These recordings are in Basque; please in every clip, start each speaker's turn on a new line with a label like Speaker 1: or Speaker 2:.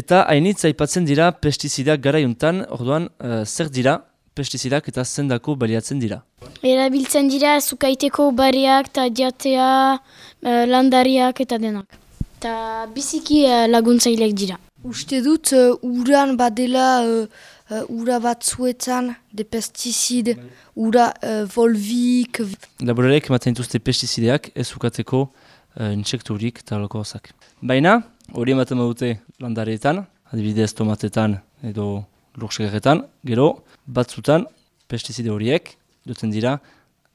Speaker 1: Eta hainitz aipatzen dira pestizidak garaiuntan, orduan uh, zer dira pestizidak eta zendako baliatzen dira.
Speaker 2: Erabiltzen dira zukaiteko bareak eta jatea, uh, landariak eta denak. Eta biziki uh, laguntzailek dira.
Speaker 3: Uste dut uh, uran badela uh, uh, ura batzuetan de pestizid, ura uh, volvik.
Speaker 1: Laborarek ematen dituzte pestizideak ez ukateko uh, insekturik eta loko Baina, hori ematen badute landareetan, adibidez tomatetan edo lursegeretan, gero batzutan pestizide horiek duten dira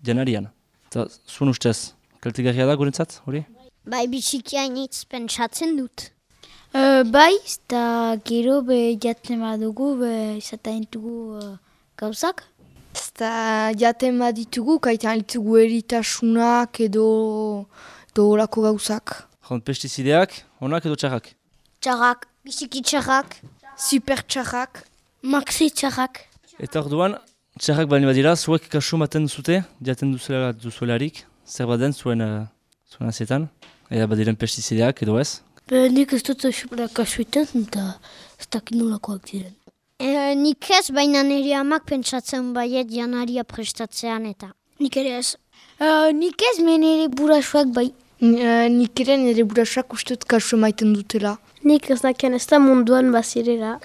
Speaker 1: janarian. Eta zuen ustez, kaltegarria da gurentzat hori?
Speaker 4: Bai, bitxikia initz pentsatzen dut.
Speaker 2: Uh, bai, eta gero be jaten badugu, be izaten dugu uh, gauzak.
Speaker 3: Eta jaten baditugu, kaitan ditugu eritasunak edo, orako gauzak.
Speaker 1: Jont pestizideak, onak edo txarrak?
Speaker 4: Txarrak, biziki txarrak.
Speaker 3: Super txarrak.
Speaker 2: Maxi txarrak.
Speaker 1: Eta orduan, txarrak bali badira, zuek kasu maten duzute, jaten duzuela duzuelarik, zer baden zuen, uh, zuen azietan, eta badiren pestizideak edo ez?
Speaker 2: Be, nik ez dut xupera kasuetan, eta ez dakit nolakoak diren.
Speaker 4: E, nik ez, baina nire amak pentsatzen baiet janaria prestatzean eta.
Speaker 2: Nik ere ez. Uh, nik ez, menere burasuak bai.
Speaker 3: Uh, nik ere nire burasak ustut kasu maiten dutela.
Speaker 2: Nik ez dakien ez da munduan bazirera.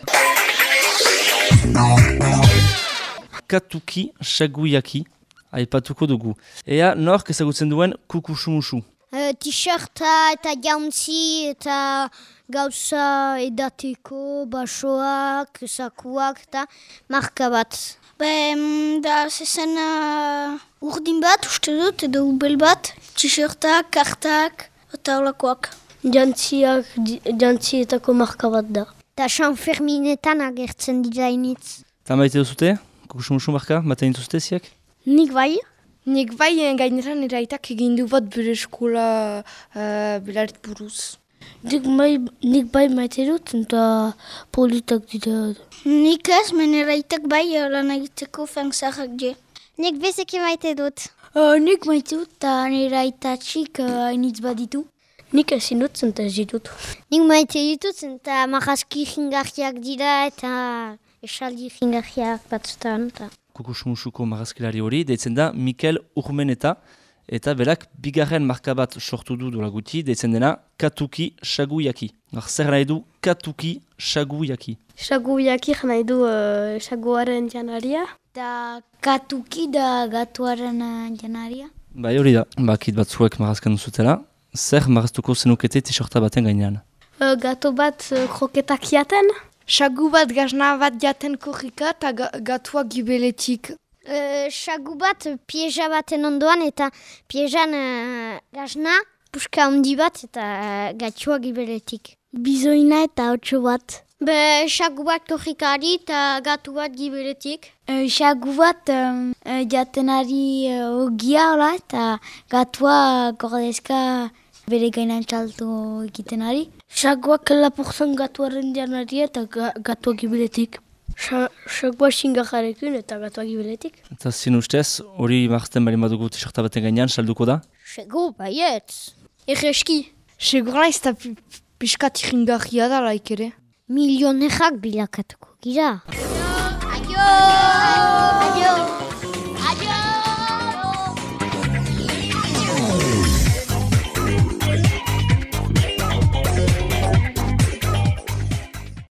Speaker 1: Katuki saguiaki aipatuko dugu. Ea nork ezagutzen duen kukusumusu.
Speaker 4: Uh, T-shirta eta jauntzi eta gauza edateko, basoak, sakuak eta marka bat.
Speaker 2: Be, da zezen uh, urdin bat, uste dut, edo ubel bat, t-shirtak, kartak, eta holakoak. Jantziak, jantzietako marka bat da.
Speaker 4: Eta San Ferminetan agertzen dira initz.
Speaker 1: Eta maite duzute, kukusumusu marka, maten dituzte ziak?
Speaker 2: Nik bai,
Speaker 3: Nik bai gaineran eraitak egin du bat bere eskola uh, belarit buruz.
Speaker 2: nik bai, nik bai maite dut, eta politak dira. Nik ez, meneraitak bai lan egiteko fangzarrak die.
Speaker 4: Nik bezeki maite dut.
Speaker 2: Uh, nik maite dut, eta nire aitatxik uh, hainitz baditu. Nik ezin dut zenta ez ditut.
Speaker 4: Nik maite ditut eta marrazki jingarriak dira eta esaldi jingarriak batzutan. Eta.
Speaker 1: Kukusumusuko marazkilari hori, deitzen da Mikel Urmeneta, eta berak bigarren marka bat sortu du dola guti, deitzen dena Katuki Shaguyaki. Gar, zer nahi du Katuki Shaguyaki?
Speaker 2: Saguiaki nahi du uh, saguaren janaria. Eta katuki da gatuaren uh, janaria.
Speaker 1: Bai hori da, bakit batzuek marazkan duzutela, zer maraztuko zenukete t-shirta baten gainean.
Speaker 2: Uh, gato bat uh, kroketak jaten.
Speaker 3: Sagu bat gazna bat jaten korrika eta ga, gatua gibeletik.
Speaker 4: Sagu bat pieza baten ondoan eta piezan uh, gazna, puska handi bat eta uh, gatxua gibeletik.
Speaker 2: Bizoina eta hotxo bat.
Speaker 4: Be, sagu bat korrikari eta gatu bat gibeletik.
Speaker 2: Sagu bat um, uh, jatenari uh, ogia hola eta gatua gordezka bere gainan txaltu egiten ari. Saguak lapurtzen gatuaren janaria eta ga, gatua gibiletik. Sagua xingajarekin eta gatua gibiletik.
Speaker 1: Eta zin ustez, hori marazten bali madugu t-shirta baten gainean, salduko da?
Speaker 4: Sego, baiet.
Speaker 2: Egeski.
Speaker 3: Segura ez da pi- piskat iringarria da laik ere.
Speaker 4: Milionerrak bilakatuko gira.
Speaker 2: Aio!
Speaker 4: Aio!